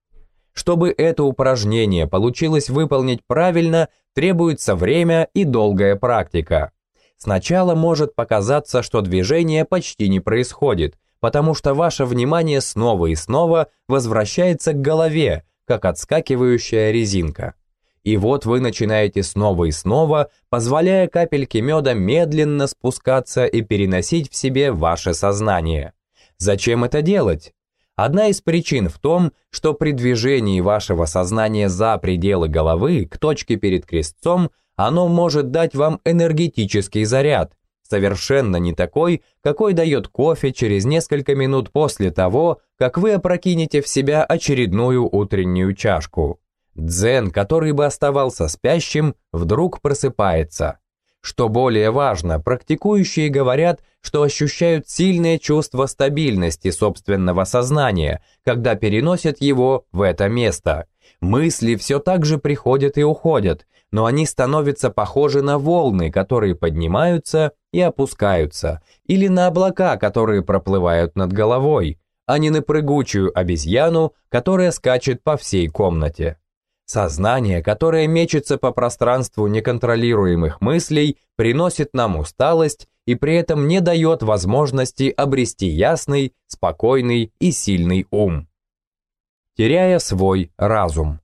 Чтобы это упражнение получилось выполнить правильно, требуется время и долгая практика. Сначала может показаться, что движение почти не происходит, потому что ваше внимание снова и снова возвращается к голове, как отскакивающая резинка. И вот вы начинаете снова и снова, позволяя капельке меда медленно спускаться и переносить в себе ваше сознание. Зачем это делать? Одна из причин в том, что при движении вашего сознания за пределы головы к точке перед крестцом оно может дать вам энергетический заряд, совершенно не такой, какой дает кофе через несколько минут после того, как вы опрокинете в себя очередную утреннюю чашку. Дзен, который бы оставался спящим, вдруг просыпается. Что более важно, практикующие говорят, что ощущают сильное чувство стабильности собственного сознания, когда переносят его в это место. Мысли все так же приходят и уходят, но они становятся похожи на волны, которые поднимаются и опускаются, или на облака, которые проплывают над головой, а не на прыгучую обезьяну, которая скачет по всей комнате. Сознание, которое мечется по пространству неконтролируемых мыслей, приносит нам усталость и при этом не дает возможности обрести ясный, спокойный и сильный ум. Теряя свой разум.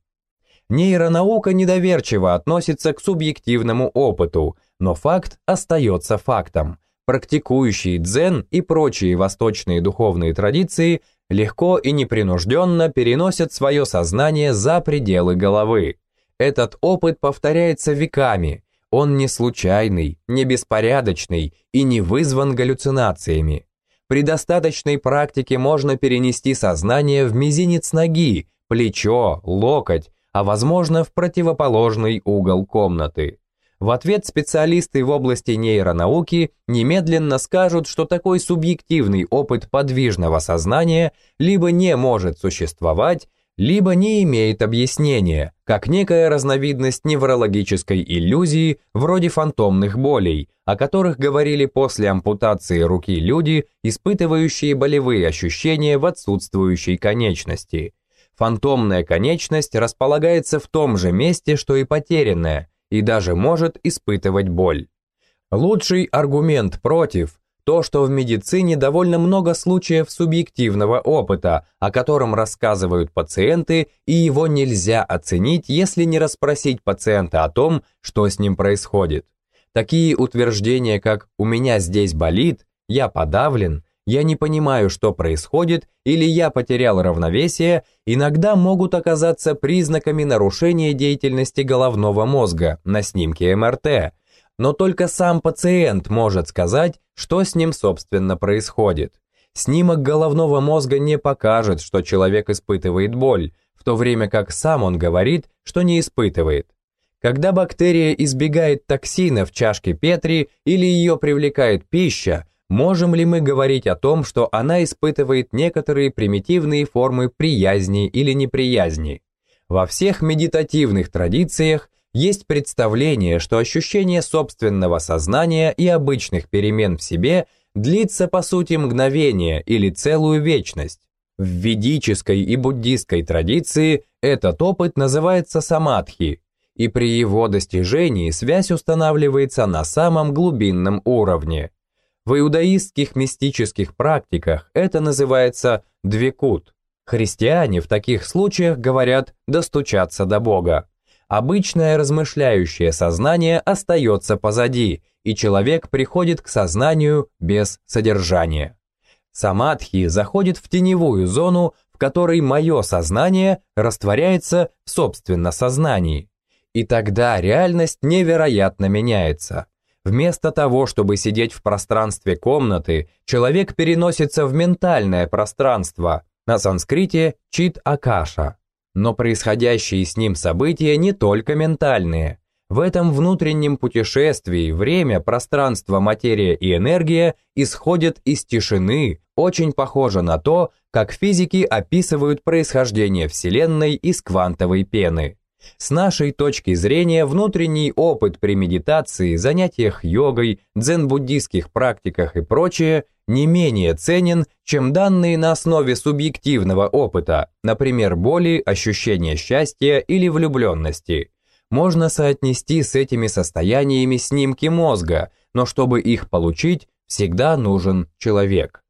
Нейронаука недоверчиво относится к субъективному опыту, но факт остается фактом. Практикующие дзен и прочие восточные духовные традиции легко и непринужденно переносят свое сознание за пределы головы. Этот опыт повторяется веками, он не случайный, не беспорядочный и не вызван галлюцинациями. При достаточной практике можно перенести сознание в мизинец ноги, плечо, локоть, а возможно в противоположный угол комнаты. В ответ специалисты в области нейронауки немедленно скажут, что такой субъективный опыт подвижного сознания либо не может существовать, либо не имеет объяснения, как некая разновидность неврологической иллюзии вроде фантомных болей, о которых говорили после ампутации руки люди, испытывающие болевые ощущения в отсутствующей конечности. Фантомная конечность располагается в том же месте, что и потерянная, и даже может испытывать боль. Лучший аргумент против – то, что в медицине довольно много случаев субъективного опыта, о котором рассказывают пациенты, и его нельзя оценить, если не расспросить пациента о том, что с ним происходит. Такие утверждения, как «у меня здесь болит», «я подавлен», я не понимаю, что происходит, или я потерял равновесие, иногда могут оказаться признаками нарушения деятельности головного мозга на снимке МРТ, но только сам пациент может сказать, что с ним собственно происходит. Снимок головного мозга не покажет, что человек испытывает боль, в то время как сам он говорит, что не испытывает. Когда бактерия избегает токсина в чашке Петри или ее привлекает пища, Можем ли мы говорить о том, что она испытывает некоторые примитивные формы приязни или неприязни? Во всех медитативных традициях есть представление, что ощущение собственного сознания и обычных перемен в себе длится по сути мгновение или целую вечность. В ведической и буддистской традиции этот опыт называется самадхи, и при его достижении связь устанавливается на самом глубинном уровне. В иудаистских мистических практиках это называется двекут. Христиане в таких случаях говорят «достучаться до Бога». Обычное размышляющее сознание остается позади, и человек приходит к сознанию без содержания. Самадхи заходит в теневую зону, в которой мое сознание растворяется в собственно сознании. И тогда реальность невероятно меняется. Вместо того, чтобы сидеть в пространстве комнаты, человек переносится в ментальное пространство, на санскрите чит акаша. Но происходящие с ним события не только ментальные. В этом внутреннем путешествии время, пространство, материя и энергия исходят из тишины, очень похоже на то, как физики описывают происхождение Вселенной из квантовой пены. С нашей точки зрения, внутренний опыт при медитации, занятиях йогой, дзен-буддийских практиках и прочее не менее ценен, чем данные на основе субъективного опыта, например, боли, ощущения счастья или влюбленности. Можно соотнести с этими состояниями снимки мозга, но чтобы их получить, всегда нужен человек.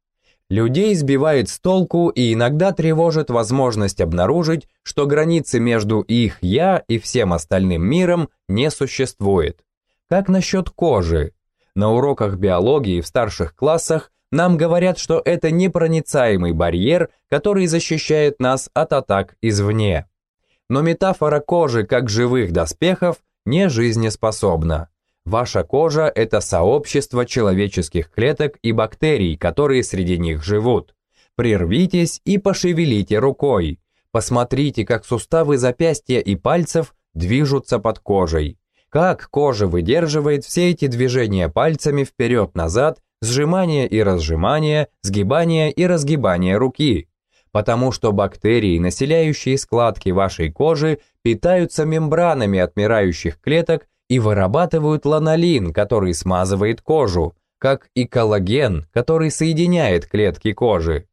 Людей сбивает с толку и иногда тревожит возможность обнаружить, что границы между их «я» и всем остальным миром не существует. Как насчет кожи? На уроках биологии в старших классах нам говорят, что это непроницаемый барьер, который защищает нас от атак извне. Но метафора кожи как живых доспехов не жизнеспособна. Ваша кожа – это сообщество человеческих клеток и бактерий, которые среди них живут. Прервитесь и пошевелите рукой. Посмотрите, как суставы запястья и пальцев движутся под кожей. Как кожа выдерживает все эти движения пальцами вперед-назад, сжимание и разжимание, сгибание и разгибание руки. Потому что бактерии, населяющие складки вашей кожи, питаются мембранами отмирающих клеток и вырабатывают ланолин, который смазывает кожу, как и коллаген, который соединяет клетки кожи.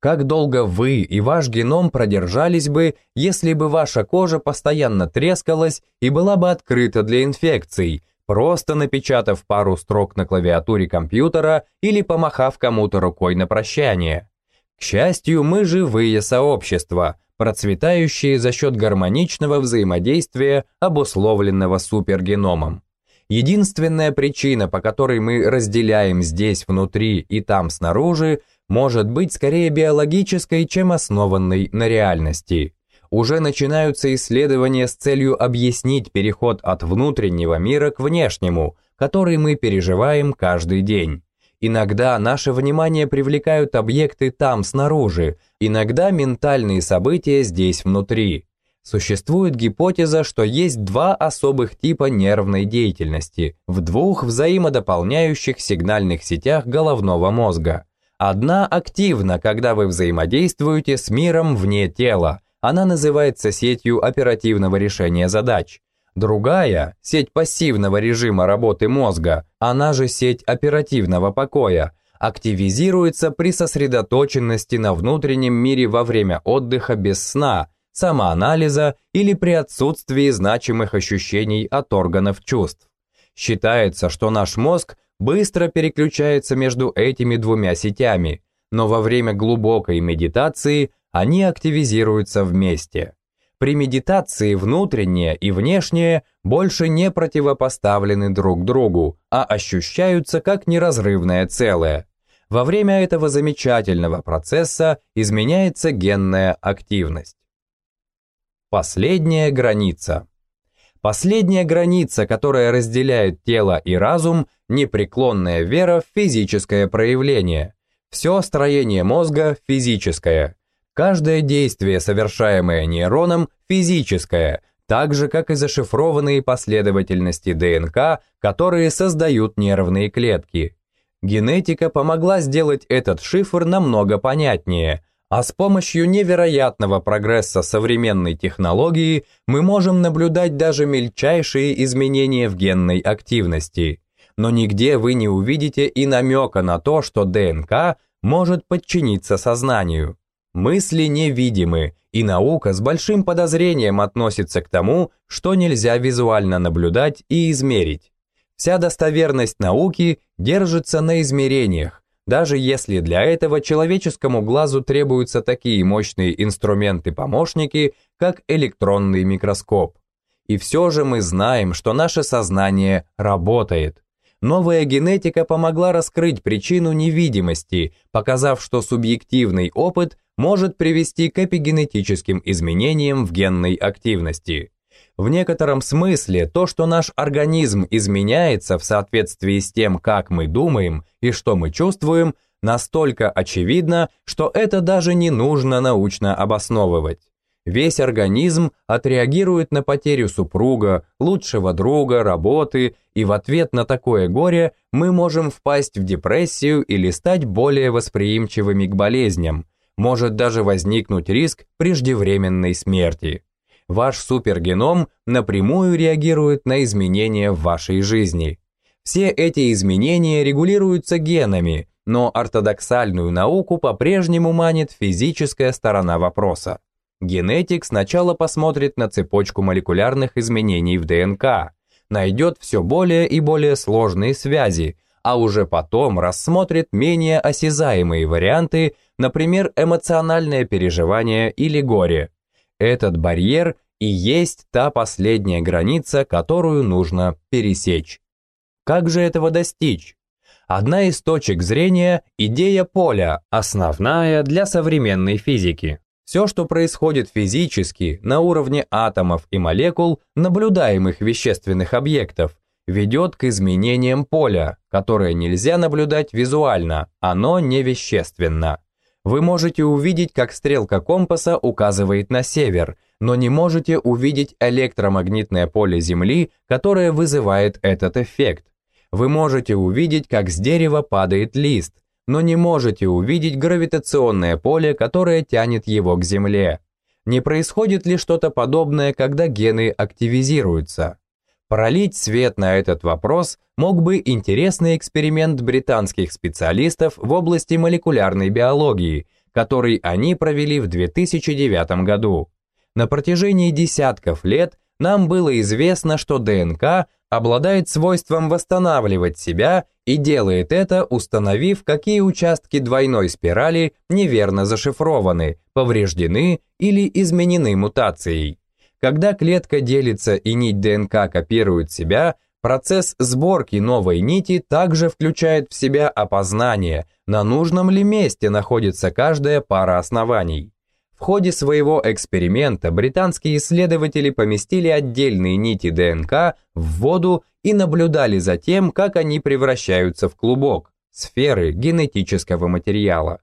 Как долго вы и ваш геном продержались бы, если бы ваша кожа постоянно трескалась и была бы открыта для инфекций, просто напечатав пару строк на клавиатуре компьютера или помахав кому-то рукой на прощание. К счастью, мы живые сообщества, процветающие за счет гармоничного взаимодействия, обусловленного супергеномом. Единственная причина, по которой мы разделяем здесь внутри и там снаружи, может быть скорее биологической, чем основанной на реальности. Уже начинаются исследования с целью объяснить переход от внутреннего мира к внешнему, который мы переживаем каждый день. Иногда наше внимание привлекают объекты там снаружи, иногда ментальные события здесь внутри. Существует гипотеза, что есть два особых типа нервной деятельности в двух взаимодополняющих сигнальных сетях головного мозга. Одна активна, когда вы взаимодействуете с миром вне тела. Она называется сетью оперативного решения задач. Другая, сеть пассивного режима работы мозга, она же сеть оперативного покоя, активизируется при сосредоточенности на внутреннем мире во время отдыха без сна, самоанализа или при отсутствии значимых ощущений от органов чувств. Считается, что наш мозг быстро переключается между этими двумя сетями, но во время глубокой медитации они активизируются вместе. При медитации внутреннее и внешнее больше не противопоставлены друг другу, а ощущаются как неразрывное целое. Во время этого замечательного процесса изменяется генная активность. Последняя граница. Последняя граница, которая разделяет тело и разум, непреклонная вера в физическое проявление. Все строение мозга физическое. Каждое действие, совершаемое нейроном, физическое, так же, как и зашифрованные последовательности ДНК, которые создают нервные клетки. Генетика помогла сделать этот шифр намного понятнее, а с помощью невероятного прогресса современной технологии мы можем наблюдать даже мельчайшие изменения в генной активности. Но нигде вы не увидите и намека на то, что ДНК может подчиниться сознанию. Мысли невидимы, и наука с большим подозрением относится к тому, что нельзя визуально наблюдать и измерить. Вся достоверность науки держится на измерениях, даже если для этого человеческому глазу требуются такие мощные инструменты-помощники, как электронный микроскоп. И все же мы знаем, что наше сознание работает. Новая генетика помогла раскрыть причину невидимости, показав, что субъективный опыт может привести к эпигенетическим изменениям в генной активности. В некотором смысле то, что наш организм изменяется в соответствии с тем, как мы думаем и что мы чувствуем, настолько очевидно, что это даже не нужно научно обосновывать. Весь организм отреагирует на потерю супруга, лучшего друга, работы, и в ответ на такое горе мы можем впасть в депрессию или стать более восприимчивыми к болезням. Может даже возникнуть риск преждевременной смерти ваш супергеном напрямую реагирует на изменения в вашей жизни. Все эти изменения регулируются генами, но ортодоксальную науку по-прежнему манит физическая сторона вопроса. Генетик сначала посмотрит на цепочку молекулярных изменений в ДНК, найдет все более и более сложные связи, а уже потом рассмотрит менее осязаемые варианты, например, эмоциональное переживание или горе. Этот барьер и есть та последняя граница, которую нужно пересечь. Как же этого достичь? Одна из точек зрения – идея поля, основная для современной физики. Все, что происходит физически на уровне атомов и молекул, наблюдаемых вещественных объектов, ведет к изменениям поля, которое нельзя наблюдать визуально, оно не вещественно. Вы можете увидеть, как стрелка компаса указывает на север, но не можете увидеть электромагнитное поле Земли, которое вызывает этот эффект. Вы можете увидеть, как с дерева падает лист, но не можете увидеть гравитационное поле, которое тянет его к Земле. Не происходит ли что-то подобное, когда гены активизируются? Пролить свет на этот вопрос мог бы интересный эксперимент британских специалистов в области молекулярной биологии, который они провели в 2009 году. На протяжении десятков лет нам было известно, что ДНК обладает свойством восстанавливать себя и делает это, установив, какие участки двойной спирали неверно зашифрованы, повреждены или изменены мутацией. Когда клетка делится и нить ДНК копирует себя, процесс сборки новой нити также включает в себя опознание, на нужном ли месте находится каждая пара оснований. В ходе своего эксперимента британские исследователи поместили отдельные нити ДНК в воду и наблюдали за тем, как они превращаются в клубок, сферы генетического материала.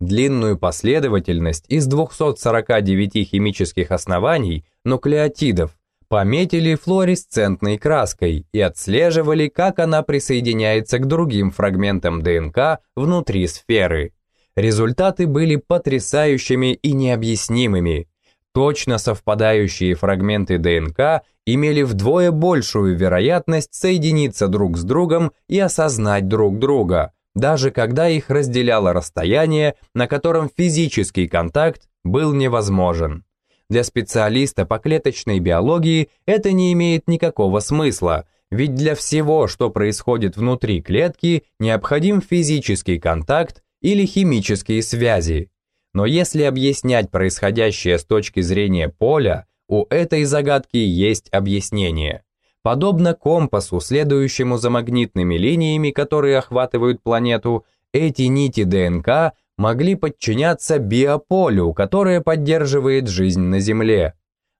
Длинную последовательность из 249 химических оснований нуклеотидов пометили флуоресцентной краской и отслеживали, как она присоединяется к другим фрагментам ДНК внутри сферы. Результаты были потрясающими и необъяснимыми. Точно совпадающие фрагменты ДНК имели вдвое большую вероятность соединиться друг с другом и осознать друг друга – даже когда их разделяло расстояние, на котором физический контакт был невозможен. Для специалиста по клеточной биологии это не имеет никакого смысла, ведь для всего, что происходит внутри клетки, необходим физический контакт или химические связи. Но если объяснять происходящее с точки зрения поля, у этой загадки есть объяснение. Подобно компасу, следующему за магнитными линиями, которые охватывают планету, эти нити ДНК могли подчиняться биополю, которое поддерживает жизнь на Земле.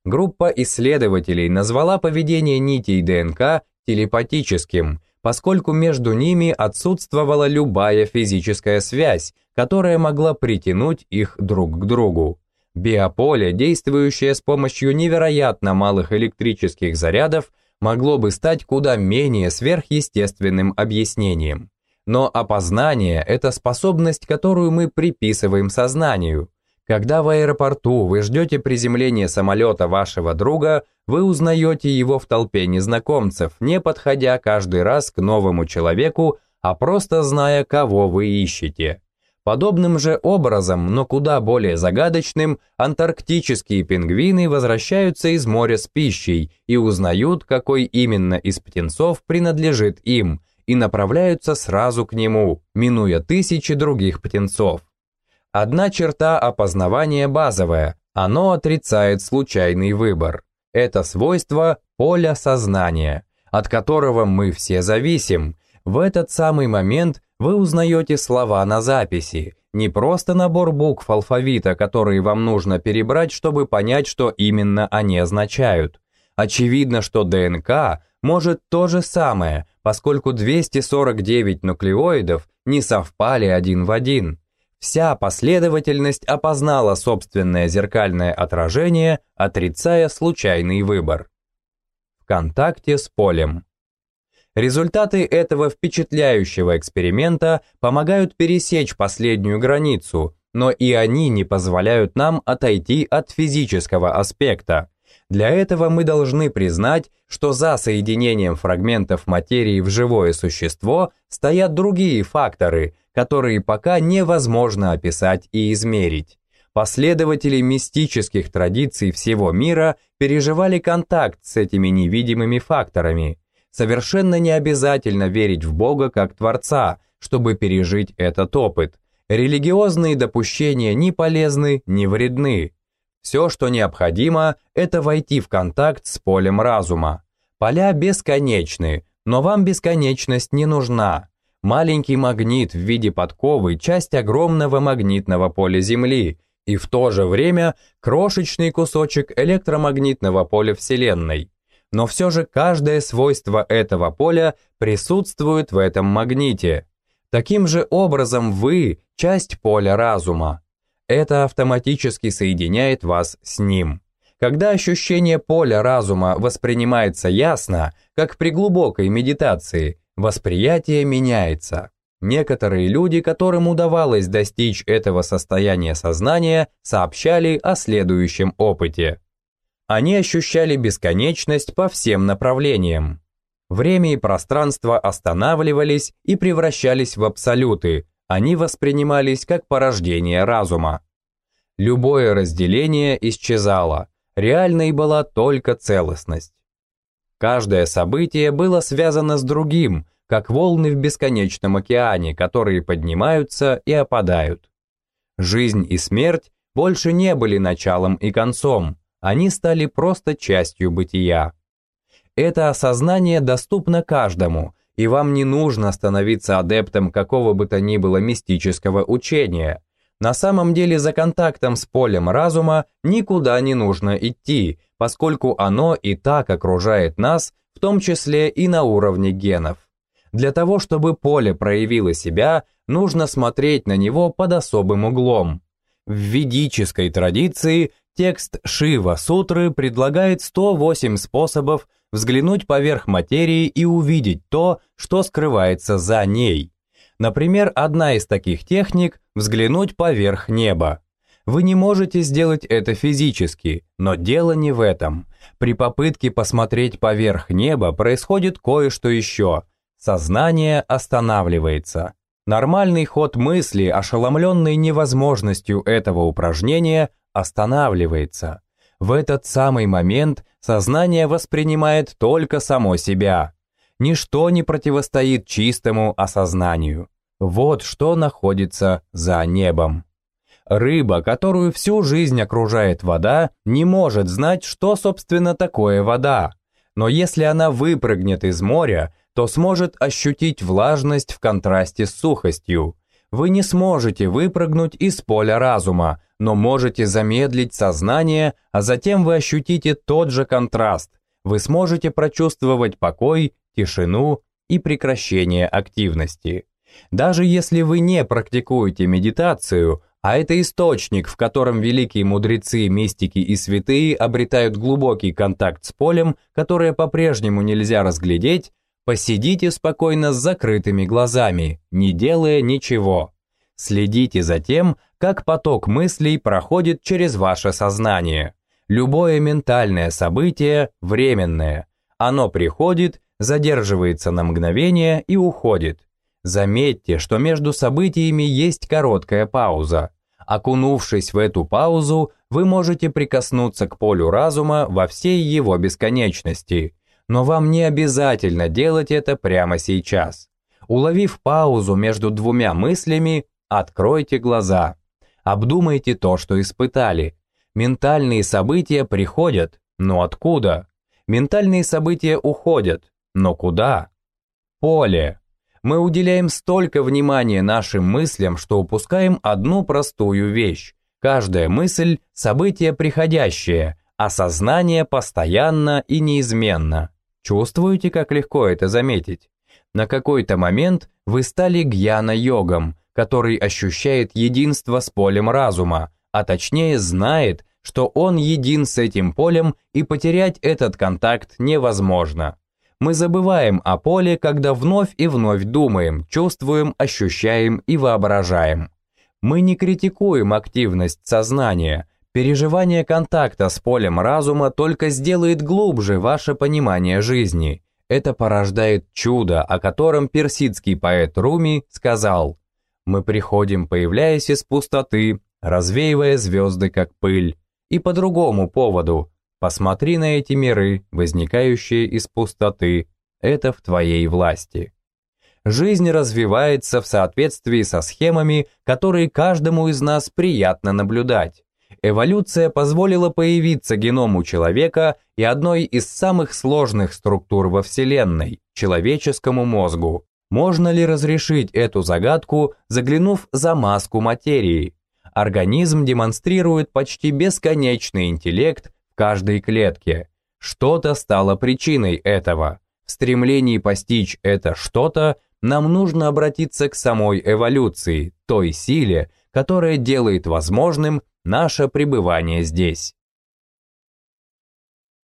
Группа исследователей назвала поведение нитей ДНК телепатическим, поскольку между ними отсутствовала любая физическая связь, которая могла притянуть их друг к другу. Биополе, действующее с помощью невероятно малых электрических зарядов, могло бы стать куда менее сверхъестественным объяснением. Но опознание – это способность, которую мы приписываем сознанию. Когда в аэропорту вы ждете приземления самолета вашего друга, вы узнаете его в толпе незнакомцев, не подходя каждый раз к новому человеку, а просто зная, кого вы ищете. Подобным же образом, но куда более загадочным, антарктические пингвины возвращаются из моря с пищей и узнают, какой именно из птенцов принадлежит им, и направляются сразу к нему, минуя тысячи других птенцов. Одна черта опознавания базовая, оно отрицает случайный выбор. Это свойство поля сознания, от которого мы все зависим. В этот самый момент вы узнаете слова на записи, не просто набор букв алфавита, которые вам нужно перебрать, чтобы понять, что именно они означают. Очевидно, что ДНК может то же самое, поскольку 249 нуклеоидов не совпали один в один. Вся последовательность опознала собственное зеркальное отражение, отрицая случайный выбор. В контакте с полем. Результаты этого впечатляющего эксперимента помогают пересечь последнюю границу, но и они не позволяют нам отойти от физического аспекта. Для этого мы должны признать, что за соединением фрагментов материи в живое существо стоят другие факторы, которые пока невозможно описать и измерить. Последователи мистических традиций всего мира переживали контакт с этими невидимыми факторами. Совершенно не обязательно верить в Бога как Творца, чтобы пережить этот опыт. Религиозные допущения ни полезны, ни вредны. Все, что необходимо, это войти в контакт с полем разума. Поля бесконечны, но вам бесконечность не нужна. Маленький магнит в виде подковы – часть огромного магнитного поля Земли, и в то же время крошечный кусочек электромагнитного поля Вселенной. Но все же каждое свойство этого поля присутствует в этом магните. Таким же образом вы – часть поля разума. Это автоматически соединяет вас с ним. Когда ощущение поля разума воспринимается ясно, как при глубокой медитации, восприятие меняется. Некоторые люди, которым удавалось достичь этого состояния сознания, сообщали о следующем опыте. Они ощущали бесконечность по всем направлениям. Время и пространство останавливались и превращались в абсолюты, они воспринимались как порождение разума. Любое разделение исчезало, реальной была только целостность. Каждое событие было связано с другим, как волны в бесконечном океане, которые поднимаются и опадают. Жизнь и смерть больше не были началом и концом, они стали просто частью бытия. Это осознание доступно каждому, и вам не нужно становиться адептом какого бы то ни было мистического учения. На самом деле за контактом с полем разума никуда не нужно идти, поскольку оно и так окружает нас, в том числе и на уровне генов. Для того, чтобы поле проявило себя, нужно смотреть на него под особым углом. В ведической традиции текст Шива Сутры предлагает 108 способов взглянуть поверх материи и увидеть то, что скрывается за ней. Например, одна из таких техник – взглянуть поверх неба. Вы не можете сделать это физически, но дело не в этом. При попытке посмотреть поверх неба происходит кое-что еще. Сознание останавливается. Нормальный ход мысли, ошеломленный невозможностью этого упражнения, останавливается. В этот самый момент сознание воспринимает только само себя. Ничто не противостоит чистому осознанию. Вот что находится за небом. Рыба, которую всю жизнь окружает вода, не может знать, что, собственно, такое вода. Но если она выпрыгнет из моря, то сможет ощутить влажность в контрасте с сухостью. Вы не сможете выпрыгнуть из поля разума, но можете замедлить сознание, а затем вы ощутите тот же контраст. Вы сможете прочувствовать покой, тишину и прекращение активности. Даже если вы не практикуете медитацию, а это источник, в котором великие мудрецы, мистики и святые обретают глубокий контакт с полем, которое по-прежнему нельзя разглядеть, Посидите спокойно с закрытыми глазами, не делая ничего. Следите за тем, как поток мыслей проходит через ваше сознание. Любое ментальное событие временное. Оно приходит, задерживается на мгновение и уходит. Заметьте, что между событиями есть короткая пауза. Окунувшись в эту паузу, вы можете прикоснуться к полю разума во всей его бесконечности. Но вам не обязательно делать это прямо сейчас. Уловив паузу между двумя мыслями, откройте глаза. Обдумайте то, что испытали. Ментальные события приходят, но откуда? Ментальные события уходят, но куда? Поле. Мы уделяем столько внимания нашим мыслям, что упускаем одну простую вещь. Каждая мысль – событие приходящее, а сознание постоянно и неизменно. Чувствуете, как легко это заметить? На какой-то момент вы стали гьяна-йогом, который ощущает единство с полем разума, а точнее знает, что он един с этим полем и потерять этот контакт невозможно. Мы забываем о поле, когда вновь и вновь думаем, чувствуем, ощущаем и воображаем. Мы не критикуем активность сознания. Переживание контакта с полем разума только сделает глубже ваше понимание жизни. Это порождает чудо, о котором персидский поэт Руми сказал «Мы приходим, появляясь из пустоты, развеивая звезды как пыль, и по другому поводу, Посмотри на эти миры, возникающие из пустоты. Это в твоей власти. Жизнь развивается в соответствии со схемами, которые каждому из нас приятно наблюдать. Эволюция позволила появиться геному человека и одной из самых сложных структур во Вселенной – человеческому мозгу. Можно ли разрешить эту загадку, заглянув за маску материи? Организм демонстрирует почти бесконечный интеллект, каждой клетке. Что-то стало причиной этого. В стремлении постичь это что-то нам нужно обратиться к самой эволюции, той силе, которая делает возможным наше пребывание здесь.